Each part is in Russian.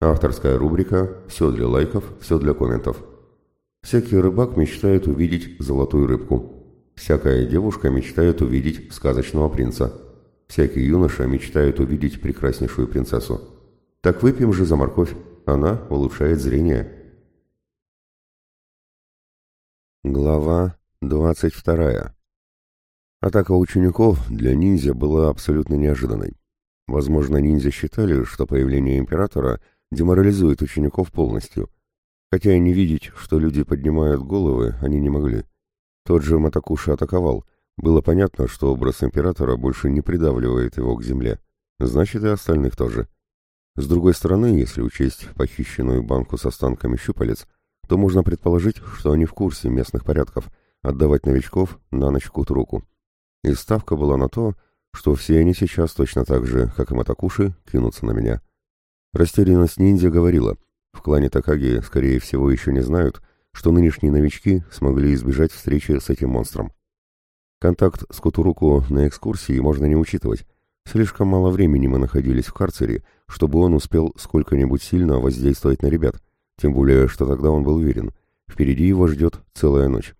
Авторская рубрика «Все для лайков, все для комментов». Всякий рыбак мечтает увидеть золотую рыбку. Всякая девушка мечтает увидеть сказочного принца. Всякий юноша мечтает увидеть прекраснейшую принцессу. Так выпьем же за морковь, она улучшает зрение. Глава 22. Атака учеников для ниндзя была абсолютно неожиданной. Возможно, ниндзя считали, что появление императора – деморализует учеников полностью. Хотя и не видеть, что люди поднимают головы, они не могли. Тот же Матакуши атаковал. Было понятно, что образ императора больше не придавливает его к земле. Значит, и остальных тоже. С другой стороны, если учесть похищенную банку с останками щупалец, то можно предположить, что они в курсе местных порядков, отдавать новичков на ночь руку. И ставка была на то, что все они сейчас точно так же, как и Матакуши, кинутся на меня. Растерянность ниндзя говорила, в клане Такаги, скорее всего, еще не знают, что нынешние новички смогли избежать встречи с этим монстром. Контакт с Кутуруку на экскурсии можно не учитывать. Слишком мало времени мы находились в карцере, чтобы он успел сколько-нибудь сильно воздействовать на ребят, тем более, что тогда он был уверен, впереди его ждет целая ночь.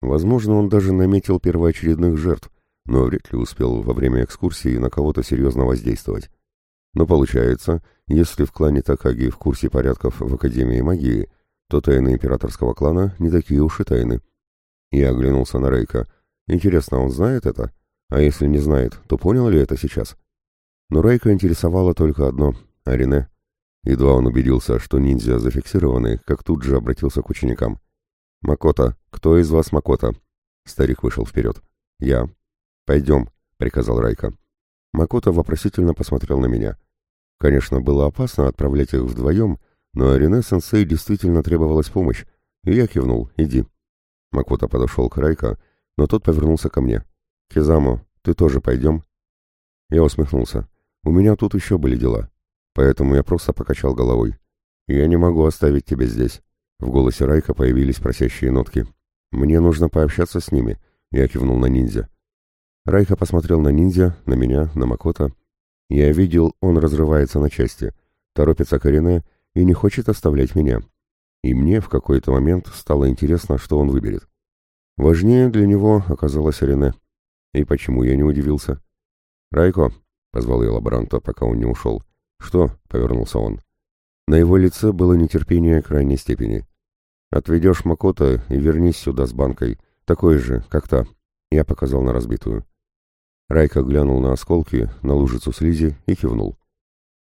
Возможно, он даже наметил первоочередных жертв, но вряд ли успел во время экскурсии на кого-то серьезно воздействовать. Но получается, если в клане Такаги в курсе порядков в Академии магии, то тайны императорского клана не такие уж и тайны. Я оглянулся на Рейка. Интересно, он знает это? А если не знает, то понял ли это сейчас? Но Рейка интересовало только одно — Арине. Едва он убедился, что ниндзя зафиксированы, как тут же обратился к ученикам. «Макота, кто из вас Макота?» Старик вышел вперед. «Я». «Пойдем», — приказал Райка. Макота вопросительно посмотрел на меня. Конечно, было опасно отправлять их вдвоем, но Арине-сенсей действительно требовалась помощь, и я кивнул «иди». Макота подошел к Райка, но тот повернулся ко мне. «Кизамо, ты тоже пойдем?» Я усмехнулся. «У меня тут еще были дела, поэтому я просто покачал головой. Я не могу оставить тебя здесь». В голосе Райка появились просящие нотки. «Мне нужно пообщаться с ними», — я кивнул на ниндзя. Райка посмотрел на ниндзя, на меня, на Макота. Я видел, он разрывается на части, торопится к и не хочет оставлять меня. И мне в какой-то момент стало интересно, что он выберет. Важнее для него оказалась Арине. И почему я не удивился? «Райко», — позвал я лаборанта, пока он не ушел. «Что?» — повернулся он. На его лице было нетерпение крайней степени. «Отведешь Макота и вернись сюда с банкой, такой же, как та». Я показал на разбитую. Райка глянул на осколки, на лужицу слизи и кивнул.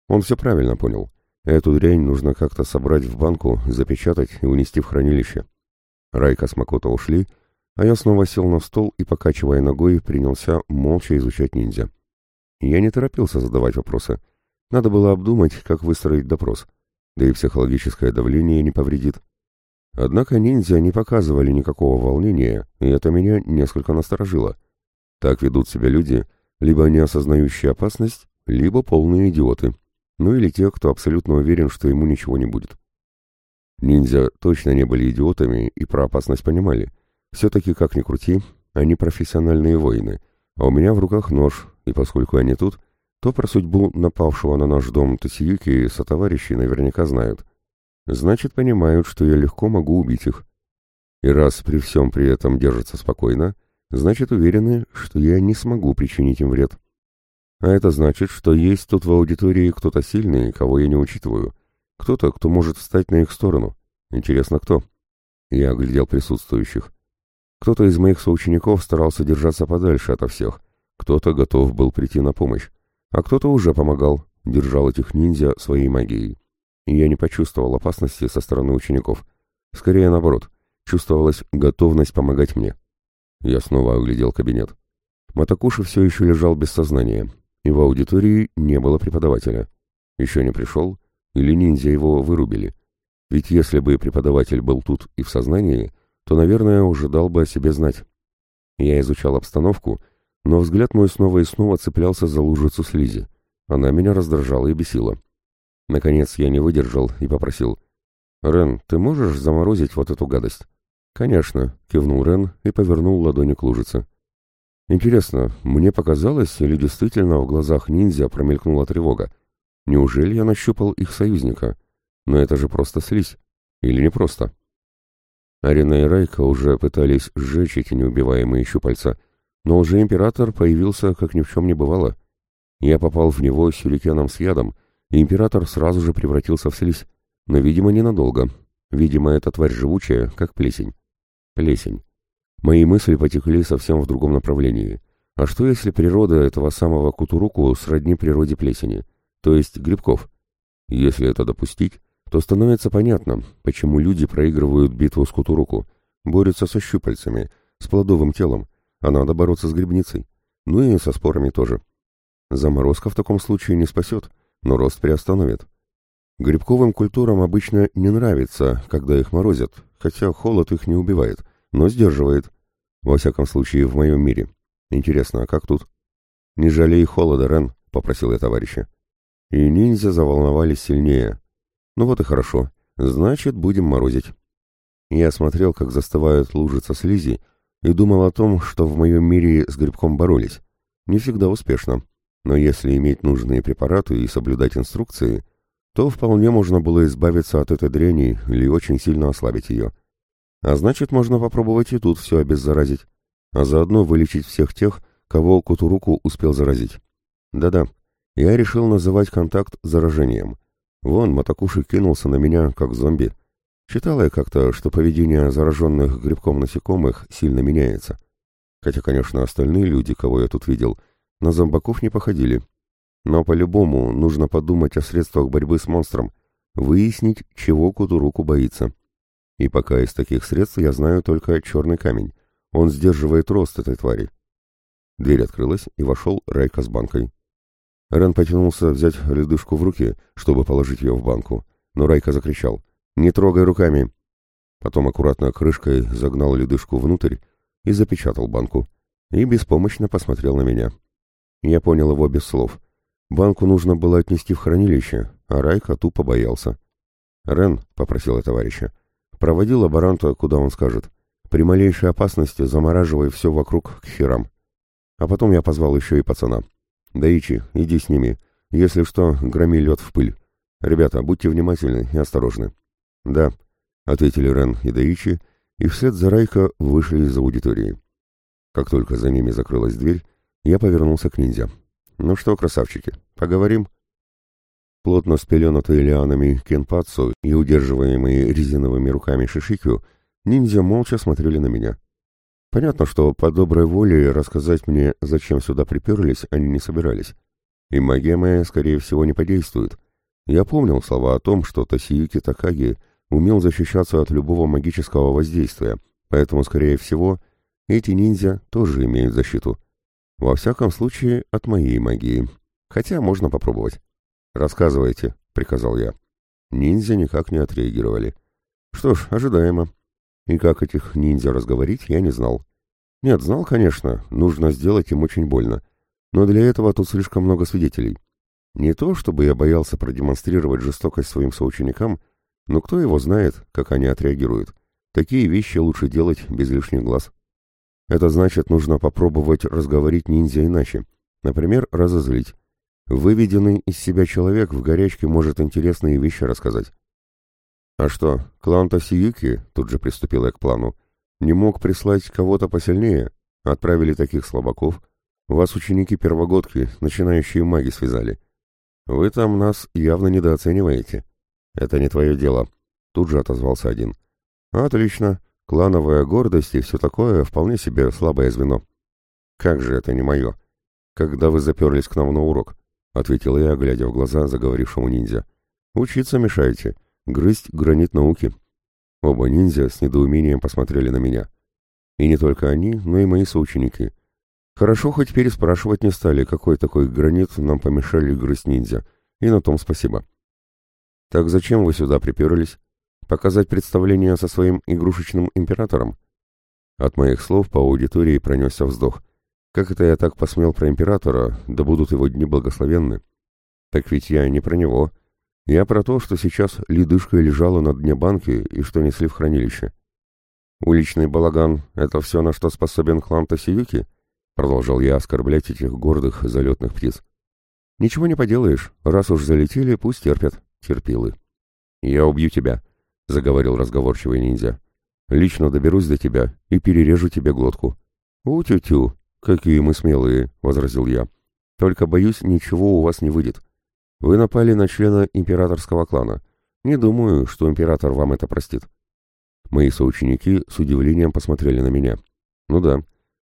Он все правильно понял. Эту дрянь нужно как-то собрать в банку, запечатать и унести в хранилище. Райка с Макото ушли, а я снова сел на стол и, покачивая ногой, принялся молча изучать ниндзя. Я не торопился задавать вопросы. Надо было обдумать, как выстроить допрос. Да и психологическое давление не повредит. Однако ниндзя не показывали никакого волнения, и это меня несколько насторожило. Так ведут себя люди, либо не осознающие опасность, либо полные идиоты. Ну или те, кто абсолютно уверен, что ему ничего не будет. Ниндзя точно не были идиотами и про опасность понимали. Все-таки, как ни крути, они профессиональные воины, а у меня в руках нож, и поскольку они тут, то про судьбу напавшего на наш дом Тосиюки сотоварищи наверняка знают. Значит, понимают, что я легко могу убить их. И раз при всем при этом держатся спокойно, значит уверены, что я не смогу причинить им вред. А это значит, что есть тут в аудитории кто-то сильный, кого я не учитываю. Кто-то, кто может встать на их сторону. Интересно, кто? Я оглядел присутствующих. Кто-то из моих соучеников старался держаться подальше ото всех. Кто-то готов был прийти на помощь. А кто-то уже помогал, держал этих ниндзя своей магией. И я не почувствовал опасности со стороны учеников. Скорее наоборот, чувствовалась готовность помогать мне. Я снова оглядел кабинет. Матакуши все еще лежал без сознания, и в аудитории не было преподавателя. Еще не пришел, или ниндзя его вырубили. Ведь если бы преподаватель был тут и в сознании, то, наверное, уже дал бы о себе знать. Я изучал обстановку, но взгляд мой снова и снова цеплялся за лужицу слизи. Она меня раздражала и бесила. Наконец я не выдержал и попросил. «Рен, ты можешь заморозить вот эту гадость?» «Конечно», — кивнул Рен и повернул ладони к лужице. «Интересно, мне показалось, или действительно в глазах ниндзя промелькнула тревога? Неужели я нащупал их союзника? Но это же просто слизь. Или не просто? Арина и Райка уже пытались сжечь эти неубиваемые щупальца, но уже император появился, как ни в чем не бывало. Я попал в него сюрикеном с ядом, и император сразу же превратился в слизь, но, видимо, ненадолго. Видимо, эта тварь живучая, как плесень. Плесень. Мои мысли потекли совсем в другом направлении. А что, если природа этого самого кутуруку сродни природе плесени, то есть грибков? Если это допустить, то становится понятно, почему люди проигрывают битву с кутуруку, борются со щупальцами, с плодовым телом, а надо бороться с грибницей. Ну и со спорами тоже. Заморозка в таком случае не спасет, но рост приостановит. Грибковым культурам обычно не нравится, когда их морозят, хотя холод их не убивает, но сдерживает. Во всяком случае, в моем мире. Интересно, а как тут? «Не жалей холода, Рен», — попросил я товарища. И ниндзя заволновались сильнее. Ну вот и хорошо. Значит, будем морозить. Я смотрел, как застывают лужица слизи, и думал о том, что в моем мире с грибком боролись. Не всегда успешно. Но если иметь нужные препараты и соблюдать инструкции, то вполне можно было избавиться от этой дряни или очень сильно ослабить ее. А значит, можно попробовать и тут все обеззаразить, а заодно вылечить всех тех, кого Кутуруку успел заразить. Да-да, я решил называть контакт заражением. Вон, Матакуши кинулся на меня, как зомби. Читал я как-то, что поведение зараженных грибком насекомых сильно меняется. Хотя, конечно, остальные люди, кого я тут видел, на зомбаков не походили. Но по-любому нужно подумать о средствах борьбы с монстром, выяснить, чего Кутуруку боится. И пока из таких средств я знаю только черный камень. Он сдерживает рост этой твари. Дверь открылась, и вошел Райка с банкой. Рен потянулся взять ледышку в руки, чтобы положить ее в банку, но Райка закричал «Не трогай руками!». Потом аккуратно крышкой загнал ледышку внутрь и запечатал банку, и беспомощно посмотрел на меня. Я понял его без слов. Банку нужно было отнести в хранилище, а Райка тупо боялся. «Рен», — попросил я товарища, — «проводи лаборанта, куда он скажет. При малейшей опасности замораживай все вокруг к херам». А потом я позвал еще и пацана. «Даичи, иди с ними. Если что, громи лед в пыль. Ребята, будьте внимательны и осторожны». «Да», — ответили Рен и Даичи, и вслед за Райка вышли из аудитории. Как только за ними закрылась дверь, я повернулся к ниндзя. «Ну что, красавчики, поговорим?» Плотно спеленутые лианами кенпацу и удерживаемые резиновыми руками шишикю, ниндзя молча смотрели на меня. Понятно, что по доброй воле рассказать мне, зачем сюда приперлись, они не собирались. И магия моя, скорее всего, не подействует. Я помнил слова о том, что Тосиюки Такаги умел защищаться от любого магического воздействия, поэтому, скорее всего, эти ниндзя тоже имеют защиту. Во всяком случае, от моей магии. Хотя можно попробовать. «Рассказывайте», — приказал я. Ниндзя никак не отреагировали. Что ж, ожидаемо. И как этих ниндзя разговорить, я не знал. Нет, знал, конечно, нужно сделать им очень больно. Но для этого тут слишком много свидетелей. Не то, чтобы я боялся продемонстрировать жестокость своим соученикам, но кто его знает, как они отреагируют. Такие вещи лучше делать без лишних глаз. Это значит, нужно попробовать разговорить ниндзя иначе. Например, разозлить. Выведенный из себя человек в горячке может интересные вещи рассказать. «А что, клан Тосиюки, — тут же приступил я к плану, — не мог прислать кого-то посильнее? Отправили таких слабаков. Вас ученики первогодки, начинающие маги, связали. Вы там нас явно недооцениваете. Это не твое дело», — тут же отозвался один. «Отлично. Клановая гордость и все такое вполне себе слабое звено». «Как же это не мое? Когда вы заперлись к нам на урок?» — ответил я, глядя в глаза заговорившему ниндзя. «Учиться мешаете». Грызть гранит науки. Оба ниндзя с недоумением посмотрели на меня. И не только они, но и мои соученики. Хорошо, хоть переспрашивать не стали, какой такой гранит нам помешали грызть ниндзя. И на том спасибо. Так зачем вы сюда приперлись? Показать представление со своим игрушечным императором? От моих слов по аудитории пронесся вздох. Как это я так посмел про императора, да будут его дни благословенны? Так ведь я не про него, — я про то, что сейчас ледышка лежала на дне банки и что несли в хранилище. «Уличный балаган — это все, на что способен клан Тосиюки?» Продолжал я оскорблять этих гордых залетных птиц. «Ничего не поделаешь, раз уж залетели, пусть терпят, терпилы». «Я убью тебя», — заговорил разговорчивый ниндзя. «Лично доберусь до тебя и перережу тебе глотку». «У-тю-тю, какие мы смелые», — возразил я. «Только, боюсь, ничего у вас не выйдет. Вы напали на члена императорского клана. Не думаю, что император вам это простит». Мои соученики с удивлением посмотрели на меня. «Ну да,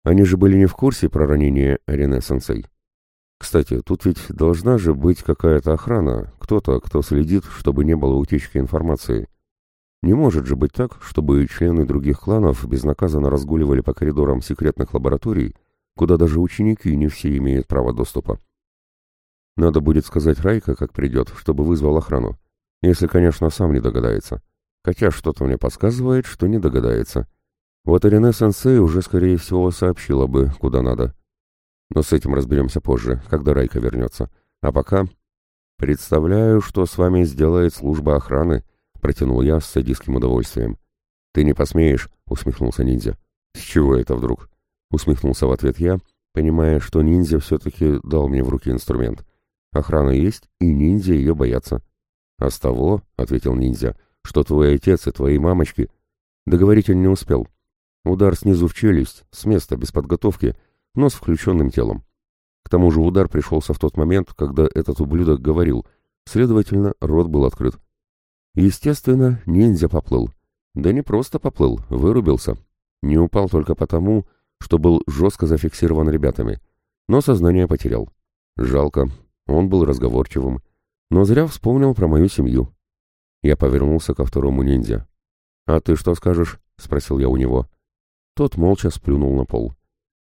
они же были не в курсе про ранение Арене-сенсей. Кстати, тут ведь должна же быть какая-то охрана, кто-то, кто следит, чтобы не было утечки информации. Не может же быть так, чтобы члены других кланов безнаказанно разгуливали по коридорам секретных лабораторий, куда даже ученики не все имеют право доступа. Надо будет сказать Райка, как придет, чтобы вызвал охрану. Если, конечно, сам не догадается. Хотя что-то мне подсказывает, что не догадается. Вот Ирине-сенсей уже, скорее всего, сообщила бы, куда надо. Но с этим разберемся позже, когда Райка вернется. А пока... «Представляю, что с вами сделает служба охраны», — протянул я с садистским удовольствием. «Ты не посмеешь», — усмехнулся ниндзя. «С чего это вдруг?» — усмехнулся в ответ я, понимая, что ниндзя все-таки дал мне в руки инструмент. Охрана есть, и ниндзя ее боятся. «А с того», — ответил ниндзя, — «что твой отец и твои мамочки...» Договорить он не успел. Удар снизу в челюсть, с места, без подготовки — но с включенным телом. К тому же удар пришелся в тот момент, когда этот ублюдок говорил, следовательно, рот был открыт. Естественно, ниндзя поплыл. Да не просто поплыл, вырубился. Не упал только потому, что был жестко зафиксирован ребятами, но сознание потерял. Жалко, он был разговорчивым, но зря вспомнил про мою семью. Я повернулся ко второму ниндзя. «А ты что скажешь?» — спросил я у него. Тот молча сплюнул на пол.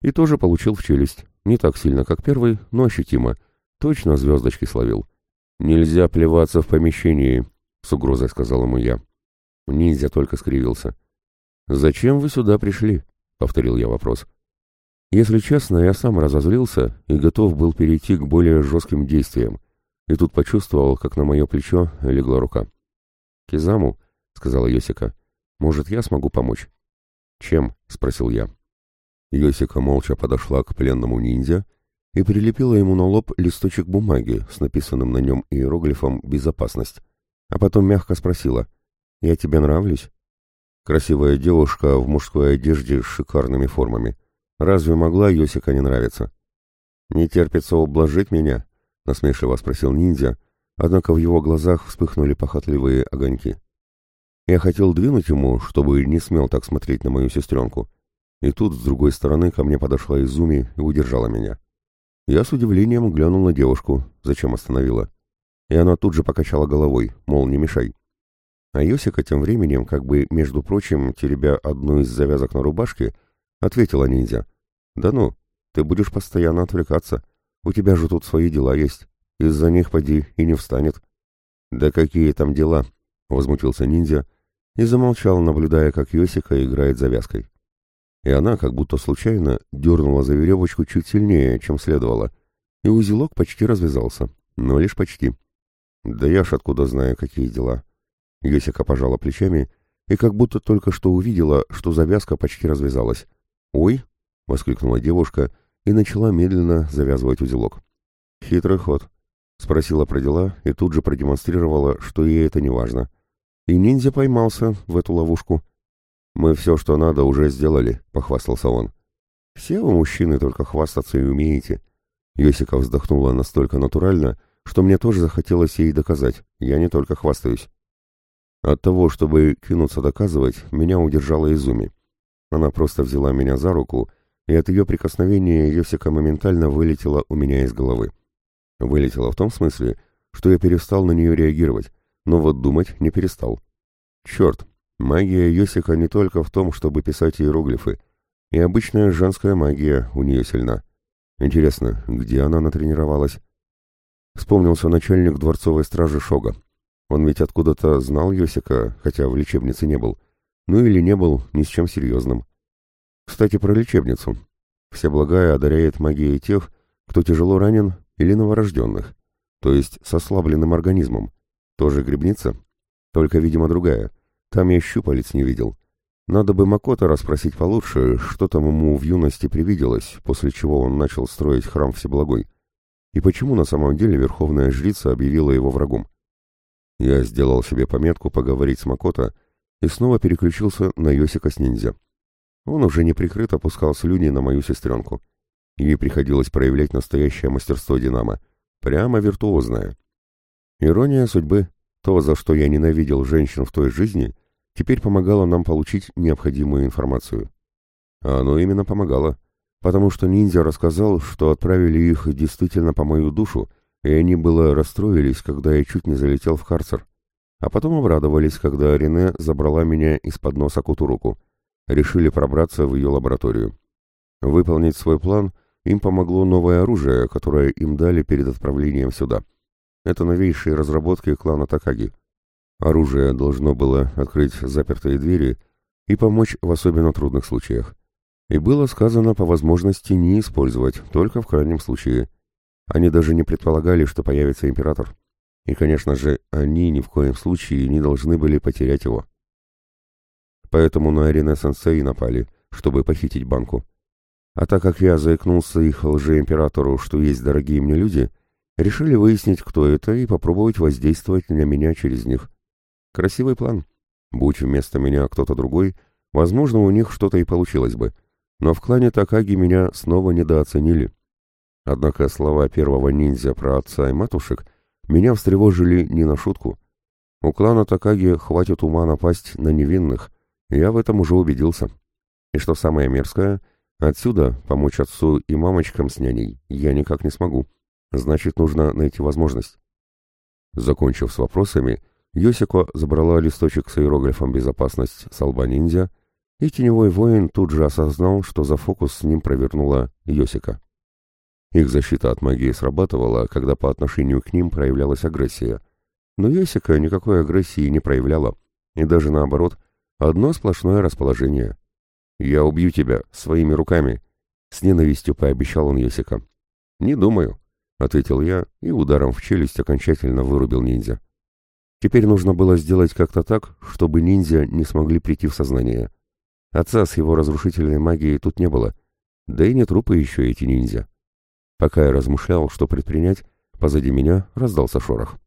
И тоже получил в челюсть. Не так сильно, как первый, но ощутимо. Точно звездочки словил. «Нельзя плеваться в помещении», — с угрозой сказал ему я. Ниндзя только скривился. «Зачем вы сюда пришли?» — повторил я вопрос. Если честно, я сам разозлился и готов был перейти к более жестким действиям. И тут почувствовал, как на мое плечо легла рука. «Кизаму», — сказала Йосика, — «может, я смогу помочь?» «Чем?» — спросил я. Йосика молча подошла к пленному ниндзя и прилепила ему на лоб листочек бумаги с написанным на нем иероглифом «Безопасность», а потом мягко спросила «Я тебе нравлюсь?» Красивая девушка в мужской одежде с шикарными формами. Разве могла Йосика не нравиться? «Не терпится ублажить меня?» — насмешливо спросил ниндзя, однако в его глазах вспыхнули похотливые огоньки. Я хотел двинуть ему, чтобы не смел так смотреть на мою сестренку, и тут, с другой стороны, ко мне подошла Изуми и удержала меня. Я с удивлением глянул на девушку, зачем остановила. И она тут же покачала головой, мол, не мешай. А Йосика тем временем, как бы, между прочим, теребя одну из завязок на рубашке, ответила ниндзя. «Да ну, ты будешь постоянно отвлекаться. У тебя же тут свои дела есть. Из-за них поди и не встанет». «Да какие там дела?» — возмутился ниндзя и замолчал, наблюдая, как Йосика играет завязкой и она, как будто случайно, дернула за веревочку чуть сильнее, чем следовало, и узелок почти развязался, но лишь почти. Да я ж откуда знаю, какие дела. Йосика пожала плечами и как будто только что увидела, что завязка почти развязалась. «Ой!» — воскликнула девушка и начала медленно завязывать узелок. «Хитрый ход», — спросила про дела и тут же продемонстрировала, что ей это не важно. И ниндзя поймался в эту ловушку — «Мы все, что надо, уже сделали», — похвастался он. «Все вы, мужчины, только хвастаться и умеете». Йосика вздохнула настолько натурально, что мне тоже захотелось ей доказать. Я не только хвастаюсь. От того, чтобы кинуться доказывать, меня удержала Изуми. Она просто взяла меня за руку, и от ее прикосновения Йосика моментально вылетела у меня из головы. Вылетела в том смысле, что я перестал на нее реагировать, но вот думать не перестал. Черт, Магия Йосика не только в том, чтобы писать иероглифы. И обычная женская магия у нее сильна. Интересно, где она натренировалась? Вспомнился начальник дворцовой стражи Шога. Он ведь откуда-то знал Йосика, хотя в лечебнице не был. Ну или не был ни с чем серьезным. Кстати, про лечебницу. Всеблагая одаряет магией тех, кто тяжело ранен или новорожденных, то есть с ослабленным организмом. Тоже грибница, только, видимо, другая. Там я щупалец не видел. Надо бы Макота расспросить получше, что там ему в юности привиделось, после чего он начал строить храм Всеблагой. И почему на самом деле Верховная Жрица объявила его врагом? Я сделал себе пометку поговорить с Макото и снова переключился на Йосика с ниндзя. Он уже неприкрыто опускал слюни на мою сестренку. Ей приходилось проявлять настоящее мастерство Динамо, прямо виртуозное. Ирония судьбы, то, за что я ненавидел женщин в той жизни, теперь помогало нам получить необходимую информацию. А оно именно помогало, потому что ниндзя рассказал, что отправили их действительно по мою душу, и они было расстроились, когда я чуть не залетел в карцер. А потом обрадовались, когда Рене забрала меня из-под носа Кутуруку. Решили пробраться в ее лабораторию. Выполнить свой план им помогло новое оружие, которое им дали перед отправлением сюда. Это новейшие разработки клана Такаги. Оружие должно было открыть запертые двери и помочь в особенно трудных случаях. И было сказано по возможности не использовать, только в крайнем случае – они даже не предполагали, что появится император. И, конечно же, они ни в коем случае не должны были потерять его. Поэтому на Арине-сенсей напали, чтобы похитить банку. А так как я заикнулся их лжеимператору, что есть дорогие мне люди, решили выяснить, кто это, и попробовать воздействовать на меня через них. Красивый план. Будь вместо меня кто-то другой, возможно, у них что-то и получилось бы. Но в клане Такаги меня снова недооценили. Однако слова первого ниндзя про отца и матушек меня встревожили не на шутку. У клана Такаги хватит ума напасть на невинных, я в этом уже убедился. И что самое мерзкое, отсюда помочь отцу и мамочкам с няней я никак не смогу. Значит, нужно найти возможность. Закончив с вопросами, Йосико забрала листочек с иероглифом «Безопасность» с лба ниндзя, и теневой воин тут же осознал, что за фокус с ним провернула Йосика. Их защита от магии срабатывала, когда по отношению к ним проявлялась агрессия. Но Йосика никакой агрессии не проявляла, и даже наоборот, одно сплошное расположение. «Я убью тебя своими руками», — с ненавистью пообещал он Йосика. «Не думаю», — ответил я и ударом в челюсть окончательно вырубил ниндзя. Теперь нужно было сделать как-то так, чтобы ниндзя не смогли прийти в сознание. Отца с его разрушительной магией тут не было, да и не трупы еще эти ниндзя. Пока я размышлял, что предпринять, позади меня раздался шорох.